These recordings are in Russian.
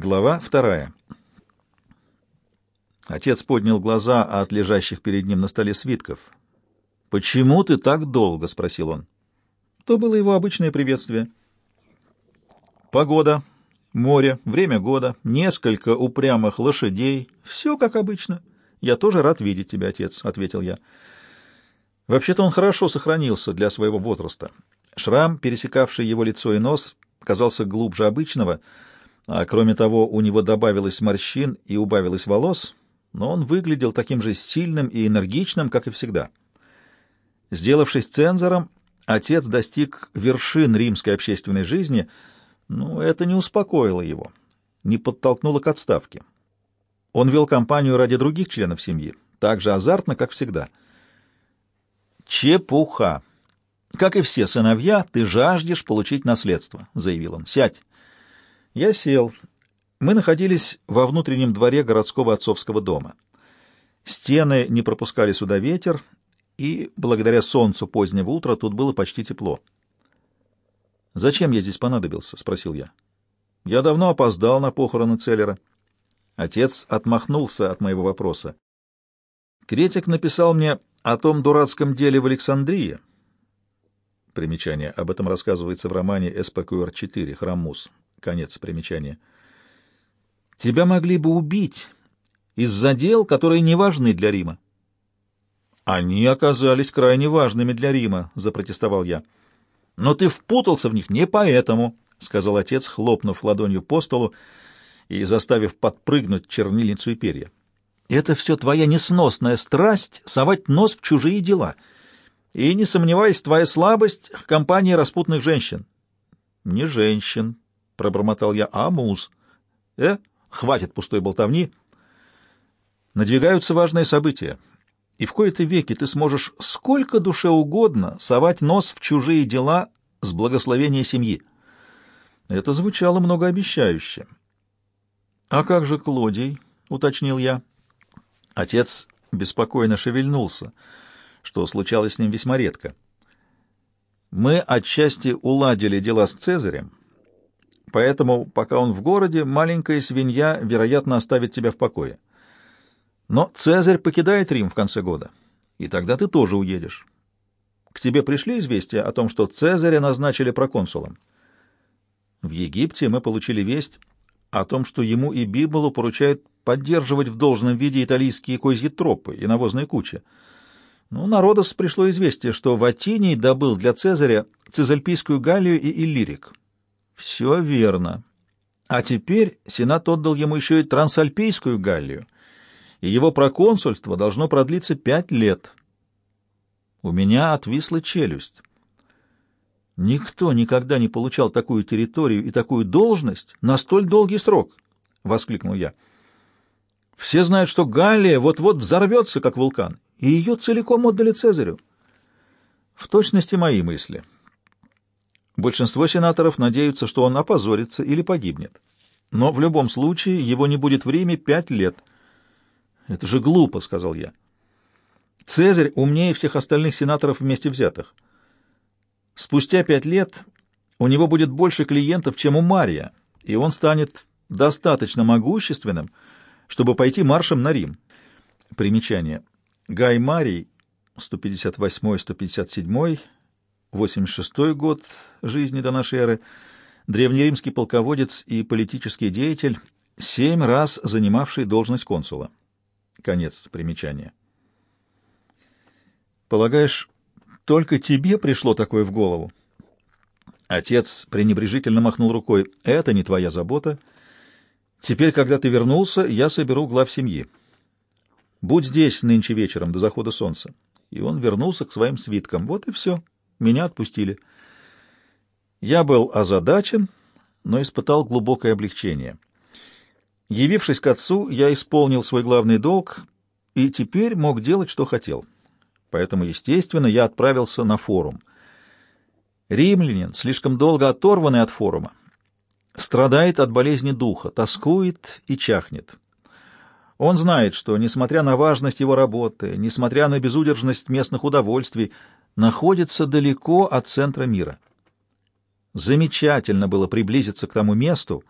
Глава вторая. Отец поднял глаза от лежащих перед ним на столе свитков. «Почему ты так долго?» — спросил он. То было его обычное приветствие. Погода, море, время года, несколько упрямых лошадей. Все как обычно. Я тоже рад видеть тебя, отец, — ответил я. Вообще-то он хорошо сохранился для своего возраста. Шрам, пересекавший его лицо и нос, казался глубже обычного — а кроме того, у него добавилось морщин и убавилось волос, но он выглядел таким же сильным и энергичным, как и всегда. Сделавшись цензором, отец достиг вершин римской общественной жизни, но это не успокоило его, не подтолкнуло к отставке. Он вел кампанию ради других членов семьи, так же азартно, как всегда. «Чепуха! Как и все сыновья, ты жаждешь получить наследство», — заявил он. «Сядь». Я сел. Мы находились во внутреннем дворе городского отцовского дома. Стены не пропускали сюда ветер, и, благодаря солнцу позднего утра, тут было почти тепло. «Зачем я здесь понадобился?» — спросил я. «Я давно опоздал на похороны Целлера». Отец отмахнулся от моего вопроса. Критик написал мне о том дурацком деле в Александрии. Примечание. Об этом рассказывается в романе «СПКР-4. Храм Мус». Конец примечания. Тебя могли бы убить из-за дел, которые не важны для Рима. Они оказались крайне важными для Рима, запротестовал я. Но ты впутался в них не поэтому, сказал отец, хлопнув ладонью по столу и заставив подпрыгнуть чернильницу и перья. Это все твоя несносная страсть совать нос в чужие дела. И, не сомневаясь, твоя слабость к компании распутных женщин. Не женщин, пробормотал я. «А, муз!» «Э, хватит пустой болтовни!» Надвигаются важные события, и в кои-то веки ты сможешь сколько душе угодно совать нос в чужие дела с благословения семьи. Это звучало многообещающе. «А как же Клодий?» — уточнил я. Отец беспокойно шевельнулся, что случалось с ним весьма редко. «Мы отчасти уладили дела с Цезарем, Поэтому, пока он в городе, маленькая свинья, вероятно, оставит тебя в покое. Но Цезарь покидает Рим в конце года, и тогда ты тоже уедешь. К тебе пришли известия о том, что Цезаря назначили проконсулом. В Египте мы получили весть о том, что ему и Биболу поручают поддерживать в должном виде итальянские козьи тропы и навозные кучи. Ну, народос пришло известие, что Ватиний добыл для Цезаря Цезальпийскую Галлию и Иллирик. Все верно. А теперь Сенат отдал ему еще и Трансальпийскую Галлию, и его проконсульство должно продлиться пять лет. У меня отвисла челюсть. Никто никогда не получал такую территорию и такую должность на столь долгий срок, — воскликнул я. Все знают, что Галлия вот-вот взорвется, как вулкан, и ее целиком отдали Цезарю. В точности мои мысли. Большинство сенаторов надеются, что он опозорится или погибнет. Но в любом случае его не будет в Риме пять лет. «Это же глупо», — сказал я. «Цезарь умнее всех остальных сенаторов вместе взятых. Спустя пять лет у него будет больше клиентов, чем у Мария, и он станет достаточно могущественным, чтобы пойти маршем на Рим». Примечание. Гай Марий, 158-157 86 год жизни до нашей эры, древнеримский полководец и политический деятель, семь раз занимавший должность консула. Конец примечания. Полагаешь, только тебе пришло такое в голову? Отец пренебрежительно махнул рукой. Это не твоя забота. Теперь, когда ты вернулся, я соберу глав семьи. Будь здесь нынче вечером до захода солнца. И он вернулся к своим свиткам. Вот и все. Меня отпустили. Я был озадачен, но испытал глубокое облегчение. Явившись к отцу, я исполнил свой главный долг и теперь мог делать, что хотел. Поэтому, естественно, я отправился на форум. Римлянин, слишком долго оторванный от форума, страдает от болезни духа, тоскует и чахнет. Он знает, что, несмотря на важность его работы, несмотря на безудержность местных удовольствий, находится далеко от центра мира. Замечательно было приблизиться к тому месту,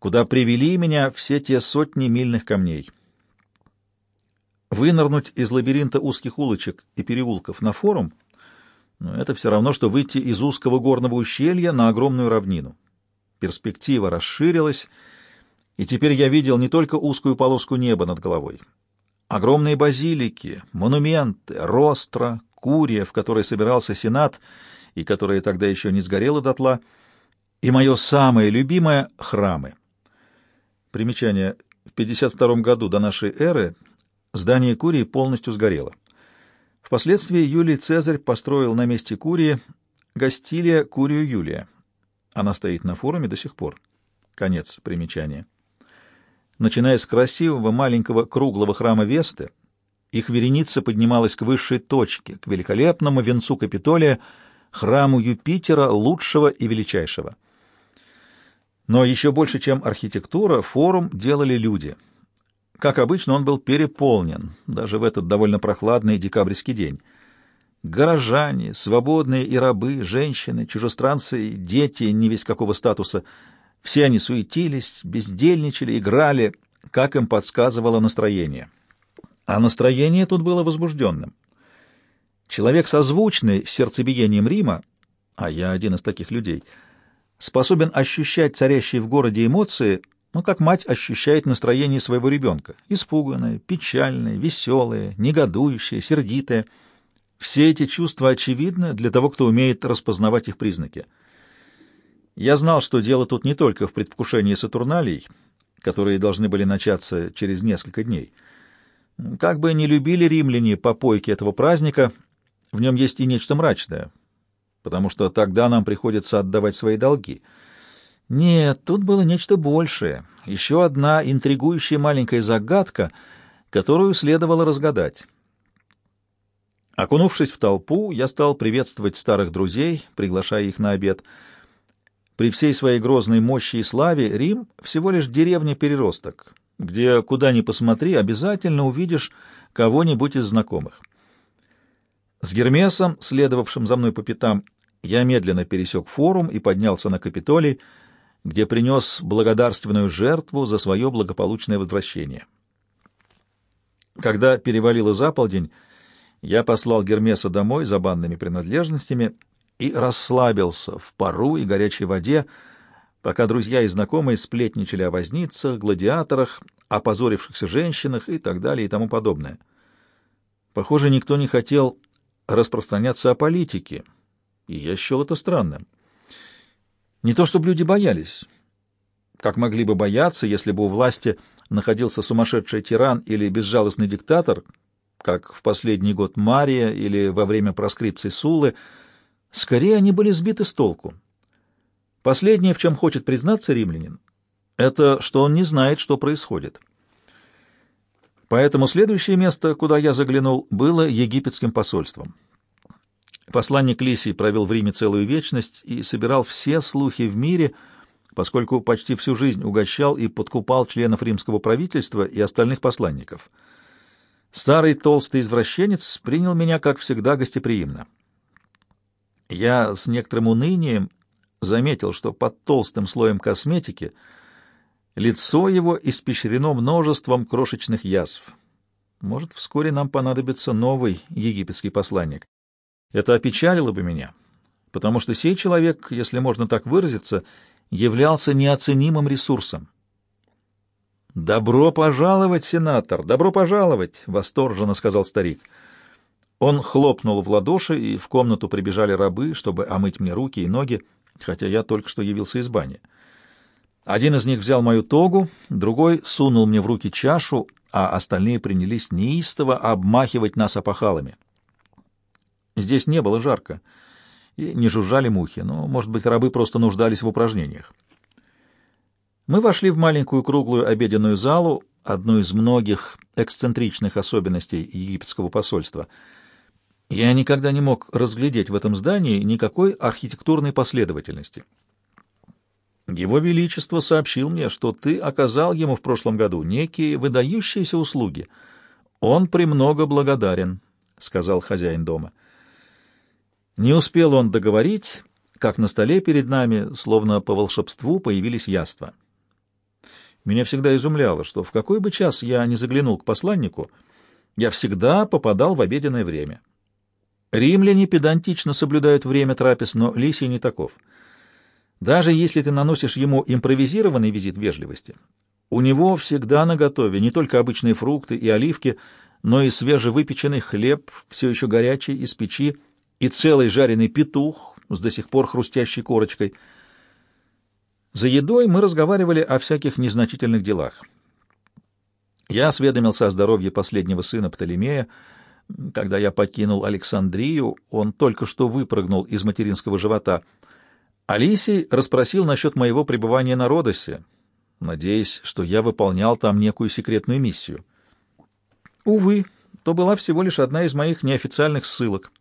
куда привели меня все те сотни мильных камней. Вынырнуть из лабиринта узких улочек и переулков на форум ну, — это все равно, что выйти из узкого горного ущелья на огромную равнину. Перспектива расширилась, и теперь я видел не только узкую полоску неба над головой. Огромные базилики, монументы, ростра, курия, в которой собирался Сенат, и которая тогда еще не сгорела дотла, и мое самое любимое — храмы. Примечание. В 52 году до нашей эры здание Курии полностью сгорело. Впоследствии Юлий Цезарь построил на месте Курии гостилия Курию Юлия. Она стоит на форуме до сих пор. Конец примечания. Начиная с красивого маленького круглого храма Весты, их вереница поднималась к высшей точке, к великолепному венцу Капитолия, храму Юпитера, лучшего и величайшего. Но еще больше, чем архитектура, форум делали люди. Как обычно, он был переполнен, даже в этот довольно прохладный декабрьский день. Горожане, свободные и рабы, женщины, чужестранцы, дети не весь какого статуса — все они суетились, бездельничали, играли, как им подсказывало настроение. А настроение тут было возбужденным. Человек, созвучный с сердцебиением Рима, а я один из таких людей, способен ощущать царящие в городе эмоции, ну, как мать ощущает настроение своего ребенка. Испуганное, печальное, веселое, негодующее, сердитое. Все эти чувства очевидны для того, кто умеет распознавать их признаки. Я знал, что дело тут не только в предвкушении Сатурналей, которые должны были начаться через несколько дней. Как бы ни любили римляне попойки этого праздника, в нем есть и нечто мрачное, потому что тогда нам приходится отдавать свои долги. Нет, тут было нечто большее, еще одна интригующая маленькая загадка, которую следовало разгадать. Окунувшись в толпу, я стал приветствовать старых друзей, приглашая их на обед — при всей своей грозной мощи и славе Рим всего лишь деревня-переросток, где, куда ни посмотри, обязательно увидишь кого-нибудь из знакомых. С Гермесом, следовавшим за мной по пятам, я медленно пересек форум и поднялся на Капитолий, где принес благодарственную жертву за свое благополучное возвращение. Когда перевалило за полдень, я послал Гермеса домой за банными принадлежностями и расслабился в пару и горячей воде, пока друзья и знакомые сплетничали о возницах, гладиаторах, опозорившихся женщинах и так далее и тому подобное. Похоже, никто не хотел распространяться о политике, и я счел это странным. Не то чтобы люди боялись, как могли бы бояться, если бы у власти находился сумасшедший тиран или безжалостный диктатор, как в последний год Мария или во время проскрипции Сулы — Скорее, они были сбиты с толку. Последнее, в чем хочет признаться римлянин, это что он не знает, что происходит. Поэтому следующее место, куда я заглянул, было египетским посольством. Посланник Лисий провел в Риме целую вечность и собирал все слухи в мире, поскольку почти всю жизнь угощал и подкупал членов римского правительства и остальных посланников. Старый толстый извращенец принял меня, как всегда, гостеприимно. Я с некоторым унынием заметил, что под толстым слоем косметики лицо его испещрено множеством крошечных язв. Может, вскоре нам понадобится новый египетский посланник. Это опечалило бы меня, потому что сей человек, если можно так выразиться, являлся неоценимым ресурсом. «Добро пожаловать, сенатор! Добро пожаловать!» — восторженно сказал старик — он хлопнул в ладоши, и в комнату прибежали рабы, чтобы омыть мне руки и ноги, хотя я только что явился из бани. Один из них взял мою тогу, другой сунул мне в руки чашу, а остальные принялись неистово обмахивать нас опахалами. Здесь не было жарко, и не жужжали мухи, но, может быть, рабы просто нуждались в упражнениях. Мы вошли в маленькую круглую обеденную залу, одну из многих эксцентричных особенностей египетского посольства — я никогда не мог разглядеть в этом здании никакой архитектурной последовательности. Его Величество сообщил мне, что ты оказал ему в прошлом году некие выдающиеся услуги. Он премного благодарен, — сказал хозяин дома. Не успел он договорить, как на столе перед нами, словно по волшебству, появились яства. Меня всегда изумляло, что в какой бы час я не заглянул к посланнику, я всегда попадал в обеденное время. Римляне педантично соблюдают время трапез, но Лисий не таков. Даже если ты наносишь ему импровизированный визит вежливости, у него всегда наготове не только обычные фрукты и оливки, но и свежевыпеченный хлеб, все еще горячий, из печи, и целый жареный петух с до сих пор хрустящей корочкой. За едой мы разговаривали о всяких незначительных делах. Я осведомился о здоровье последнего сына Птолемея, когда я покинул Александрию, он только что выпрыгнул из материнского живота. Алисий расспросил насчет моего пребывания на Родосе, надеясь, что я выполнял там некую секретную миссию. Увы, то была всего лишь одна из моих неофициальных ссылок.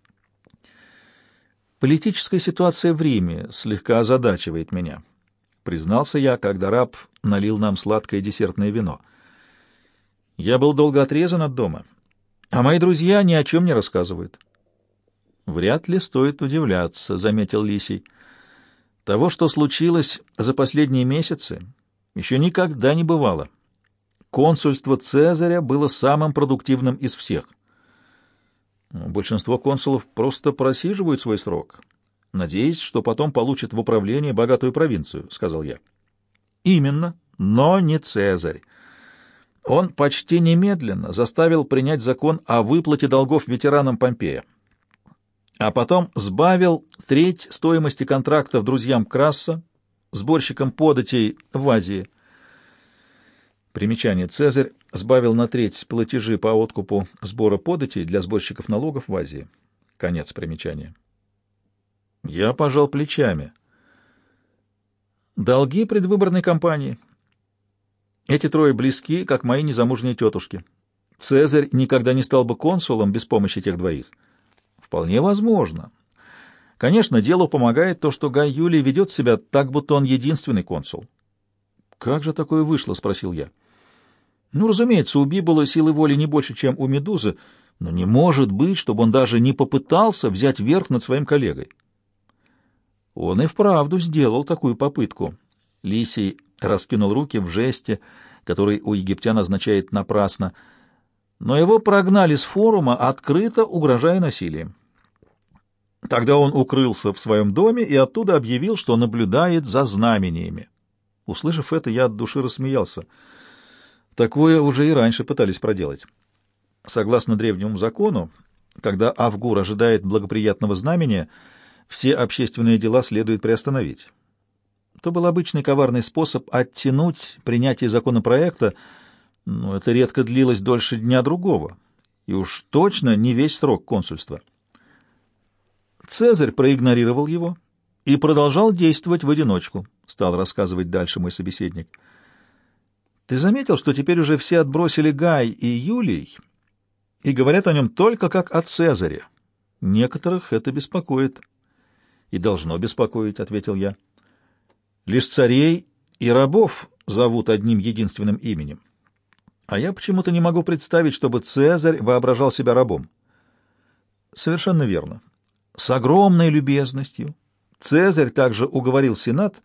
Политическая ситуация в Риме слегка озадачивает меня, признался я, когда раб налил нам сладкое десертное вино. Я был долго отрезан от дома — а мои друзья ни о чем не рассказывают. Вряд ли стоит удивляться, заметил Лисий. Того, что случилось за последние месяцы, еще никогда не бывало. Консульство Цезаря было самым продуктивным из всех. Большинство консулов просто просиживают свой срок, надеясь, что потом получат в управление богатую провинцию, — сказал я. — Именно, но не Цезарь. Он почти немедленно заставил принять закон о выплате долгов ветеранам Помпея, а потом сбавил треть стоимости контрактов друзьям Краса, сборщикам податей в Азии. Примечание. Цезарь сбавил на треть платежи по откупу сбора податей для сборщиков налогов в Азии. Конец примечания. Я пожал плечами. Долги предвыборной кампании — эти трое близки, как мои незамужние тетушки. Цезарь никогда не стал бы консулом без помощи тех двоих. Вполне возможно. Конечно, делу помогает то, что Гай Юлий ведет себя так, будто он единственный консул. «Как же такое вышло?» — спросил я. «Ну, разумеется, у Бибола силы воли не больше, чем у Медузы, но не может быть, чтобы он даже не попытался взять верх над своим коллегой». Он и вправду сделал такую попытку. Лисий раскинул руки в жесте, который у египтян означает «напрасно», но его прогнали с форума, открыто угрожая насилием. Тогда он укрылся в своем доме и оттуда объявил, что наблюдает за знамениями. Услышав это, я от души рассмеялся. Такое уже и раньше пытались проделать. Согласно древнему закону, когда Авгур ожидает благоприятного знамения, все общественные дела следует приостановить. То был обычный коварный способ оттянуть принятие законопроекта, но это редко длилось дольше дня другого, и уж точно не весь срок консульства. Цезарь проигнорировал его и продолжал действовать в одиночку, стал рассказывать дальше мой собеседник. Ты заметил, что теперь уже все отбросили Гай и Юлий и говорят о нем только как о Цезаре? Некоторых это беспокоит. — И должно беспокоить, — ответил я. — Лишь царей и рабов зовут одним единственным именем. А я почему-то не могу представить, чтобы Цезарь воображал себя рабом. Совершенно верно. С огромной любезностью Цезарь также уговорил Сенат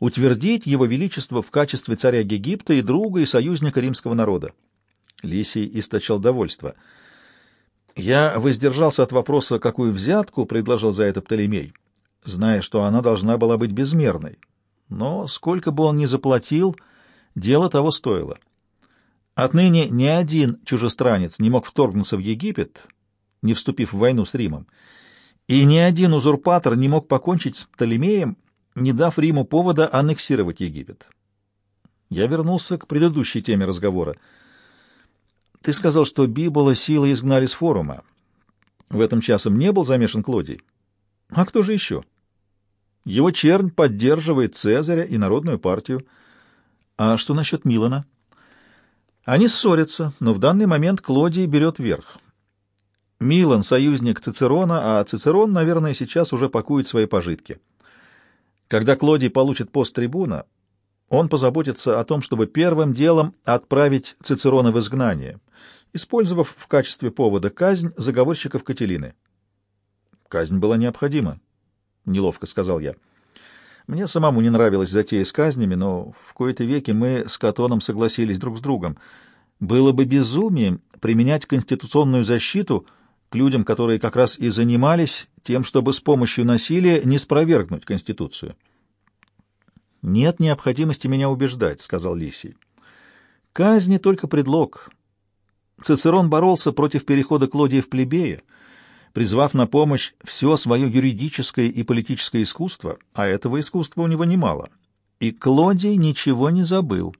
утвердить его величество в качестве царя Египта и друга и союзника римского народа. Лисий источал довольство. Я воздержался от вопроса, какую взятку предложил за это Птолемей, зная, что она должна была быть безмерной но сколько бы он ни заплатил, дело того стоило. Отныне ни один чужестранец не мог вторгнуться в Египет, не вступив в войну с Римом, и ни один узурпатор не мог покончить с Птолемеем, не дав Риму повода аннексировать Египет. Я вернулся к предыдущей теме разговора. Ты сказал, что Бибола силы изгнали с форума. В этом часом не был замешан Клодий. А кто же еще? — его чернь поддерживает Цезаря и Народную партию. А что насчет Милана? Они ссорятся, но в данный момент Клодий берет верх. Милан — союзник Цицерона, а Цицерон, наверное, сейчас уже пакует свои пожитки. Когда Клодий получит пост трибуна, он позаботится о том, чтобы первым делом отправить Цицерона в изгнание, использовав в качестве повода казнь заговорщиков Кателины. Казнь была необходима. — неловко сказал я. Мне самому не нравилась затея с казнями, но в кои-то веки мы с Катоном согласились друг с другом. Было бы безумием применять конституционную защиту к людям, которые как раз и занимались тем, чтобы с помощью насилия не спровергнуть Конституцию. «Нет необходимости меня убеждать», — сказал Лисий. «Казни — только предлог. Цицерон боролся против перехода Клодия в плебея, призвав на помощь все свое юридическое и политическое искусство, а этого искусства у него немало. И Клодий ничего не забыл.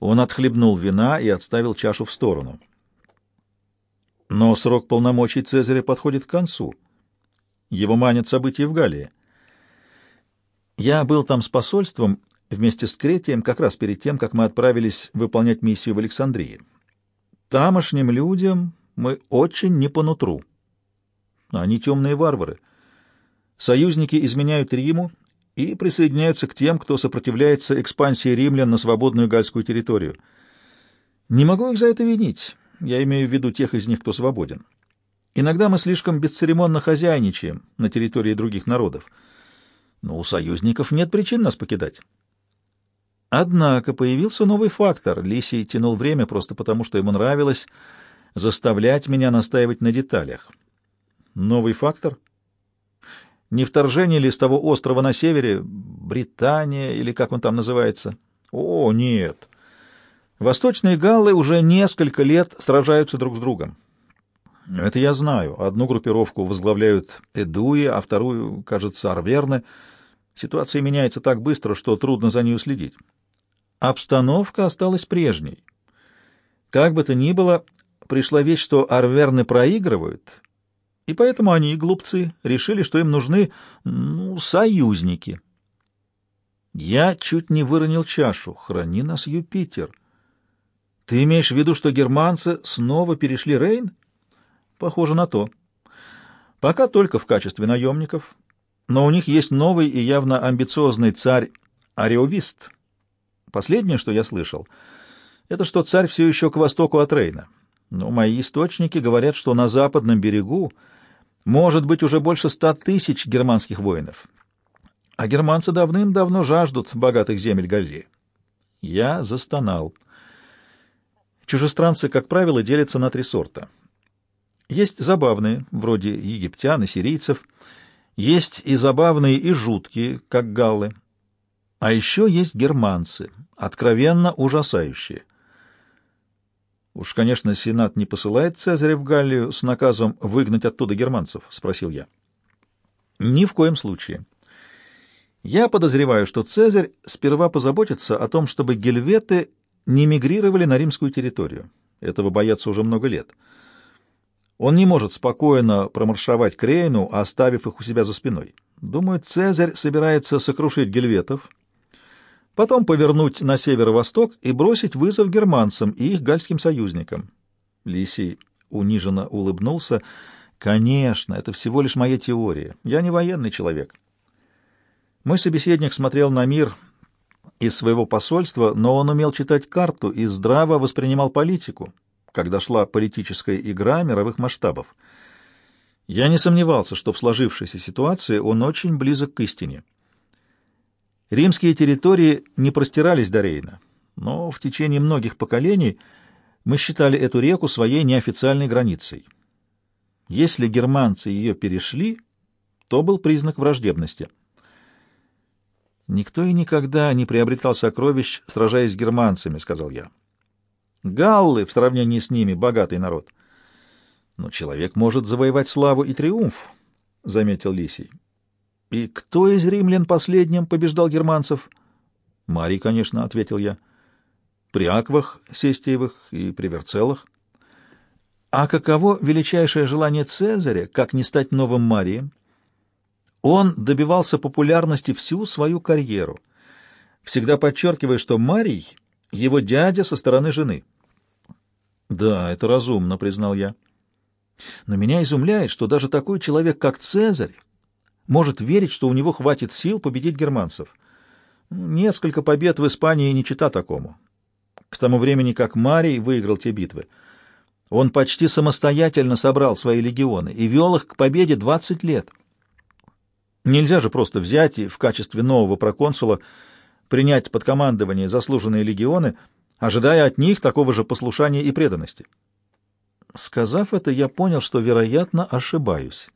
Он отхлебнул вина и отставил чашу в сторону. Но срок полномочий Цезаря подходит к концу. Его манят события в Галлии. Я был там с посольством вместе с Кретием как раз перед тем, как мы отправились выполнять миссию в Александрии. Тамошним людям мы очень не по нутру. Они темные варвары. Союзники изменяют Риму и присоединяются к тем, кто сопротивляется экспансии римлян на свободную гальскую территорию. Не могу их за это винить. Я имею в виду тех из них, кто свободен. Иногда мы слишком бесцеремонно хозяйничаем на территории других народов. Но у союзников нет причин нас покидать. Однако появился новый фактор. Лисий тянул время просто потому, что ему нравилось заставлять меня настаивать на деталях. Новый фактор? Не вторжение ли с того острова на севере, Британия или как он там называется? О, нет. Восточные галлы уже несколько лет сражаются друг с другом. Это я знаю. Одну группировку возглавляют Эдуи, а вторую, кажется, Арверны. Ситуация меняется так быстро, что трудно за ней уследить. Обстановка осталась прежней. Как бы то ни было, пришла вещь, что арверны проигрывают, и поэтому они, глупцы, решили, что им нужны ну, союзники. Я чуть не выронил чашу. Храни нас, Юпитер. Ты имеешь в виду, что германцы снова перешли Рейн? Похоже на то. Пока только в качестве наемников, но у них есть новый и явно амбициозный царь Ариовист. Последнее, что я слышал, это что царь все еще к востоку от Рейна но мои источники говорят, что на западном берегу может быть уже больше ста тысяч германских воинов. А германцы давным-давно жаждут богатых земель Галлии. Я застонал. Чужестранцы, как правило, делятся на три сорта. Есть забавные, вроде египтян и сирийцев, есть и забавные, и жуткие, как галлы. А еще есть германцы, откровенно ужасающие — Уж, конечно, Сенат не посылает Цезаря в Галлию с наказом выгнать оттуда германцев, — спросил я. Ни в коем случае. Я подозреваю, что Цезарь сперва позаботится о том, чтобы гельветы не мигрировали на римскую территорию. Этого боятся уже много лет. Он не может спокойно промаршировать к Рейну, оставив их у себя за спиной. Думаю, Цезарь собирается сокрушить гельветов, потом повернуть на северо-восток и бросить вызов германцам и их гальским союзникам. Лисий униженно улыбнулся. «Конечно, это всего лишь моя теория. Я не военный человек». Мой собеседник смотрел на мир из своего посольства, но он умел читать карту и здраво воспринимал политику, когда шла политическая игра мировых масштабов. Я не сомневался, что в сложившейся ситуации он очень близок к истине. Римские территории не простирались до Рейна, но в течение многих поколений мы считали эту реку своей неофициальной границей. Если германцы ее перешли, то был признак враждебности. «Никто и никогда не приобретал сокровищ, сражаясь с германцами», — сказал я. «Галлы в сравнении с ними — богатый народ». «Но человек может завоевать славу и триумф», — заметил Лисий. «И кто из римлян последним побеждал германцев?» «Марий, конечно», — ответил я. «При Аквах, Сестиевых и при Верцелах». «А каково величайшее желание Цезаря, как не стать новым Марием?» Он добивался популярности всю свою карьеру, всегда подчеркивая, что Марий — его дядя со стороны жены. «Да, это разумно», — признал я. «Но меня изумляет, что даже такой человек, как Цезарь, может верить, что у него хватит сил победить германцев. Несколько побед в Испании не чита такому. К тому времени, как Марий выиграл те битвы, он почти самостоятельно собрал свои легионы и вел их к победе 20 лет. Нельзя же просто взять и в качестве нового проконсула принять под командование заслуженные легионы, ожидая от них такого же послушания и преданности. Сказав это, я понял, что, вероятно, ошибаюсь.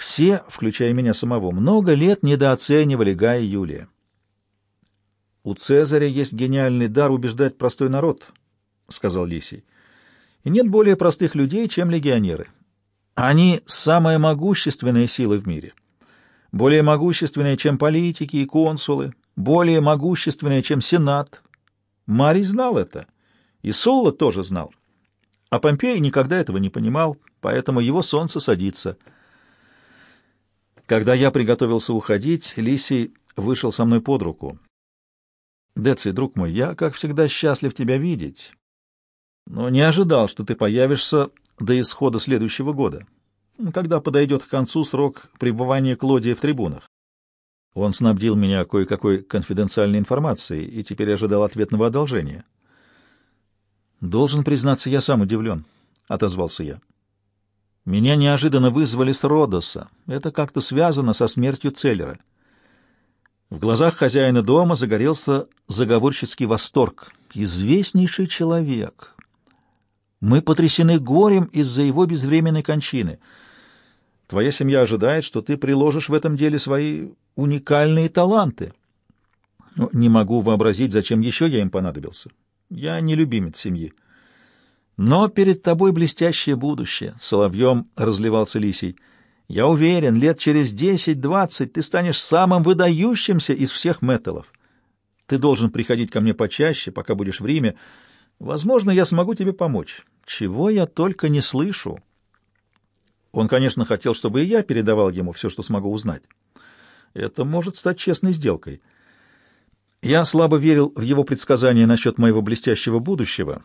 Все, включая меня самого, много лет недооценивали Гая Юлия. «У Цезаря есть гениальный дар убеждать простой народ», — сказал Лисий. «И нет более простых людей, чем легионеры. Они — самая могущественная сила в мире. Более могущественная, чем политики и консулы, более могущественная, чем сенат. Марий знал это, и Сулла тоже знал. А Помпей никогда этого не понимал, поэтому его солнце садится». Когда я приготовился уходить, Лисий вышел со мной под руку. Деци, друг мой, я, как всегда, счастлив тебя видеть, но не ожидал, что ты появишься до исхода следующего года, когда подойдет к концу срок пребывания Клодия в трибунах. Он снабдил меня кое-какой конфиденциальной информацией и теперь ожидал ответного одолжения. «Должен признаться, я сам удивлен», — отозвался я. «Меня неожиданно вызвали с Родоса. Это как-то связано со смертью Целлера». В глазах хозяина дома загорелся заговорческий восторг. Известнейший человек. Мы потрясены горем из-за его безвременной кончины. Твоя семья ожидает, что ты приложишь в этом деле свои уникальные таланты. Но не могу вообразить, зачем еще я им понадобился. Я не любимец семьи. Но перед тобой блестящее будущее, — соловьем разливался Лисий. Я уверен, лет через десять-двадцать ты станешь самым выдающимся из всех металлов. Ты должен приходить ко мне почаще, пока будешь в Риме. Возможно, я смогу тебе помочь. Чего я только не слышу. Он, конечно, хотел, чтобы и я передавал ему все, что смогу узнать. Это может стать честной сделкой. Я слабо верил в его предсказания насчет моего блестящего будущего.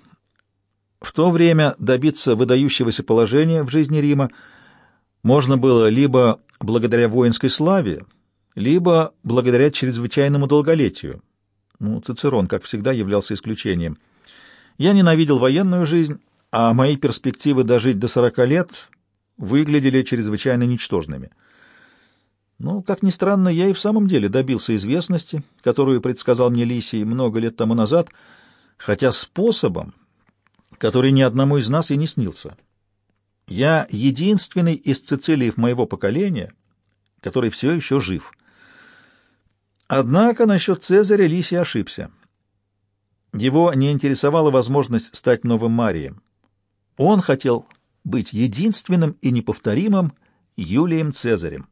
В то время добиться выдающегося положения в жизни Рима — можно было либо благодаря воинской славе, либо благодаря чрезвычайному долголетию. Ну, Цицерон, как всегда, являлся исключением. Я ненавидел военную жизнь, а мои перспективы дожить до сорока лет выглядели чрезвычайно ничтожными. Ну, как ни странно, я и в самом деле добился известности, которую предсказал мне Лисий много лет тому назад, хотя способом, который ни одному из нас и не снился. Я единственный из цицилиев моего поколения, который все еще жив. Однако насчет Цезаря Лисий ошибся. Его не интересовала возможность стать новым Марием. Он хотел быть единственным и неповторимым Юлием Цезарем.